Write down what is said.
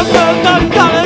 I'm not gonna.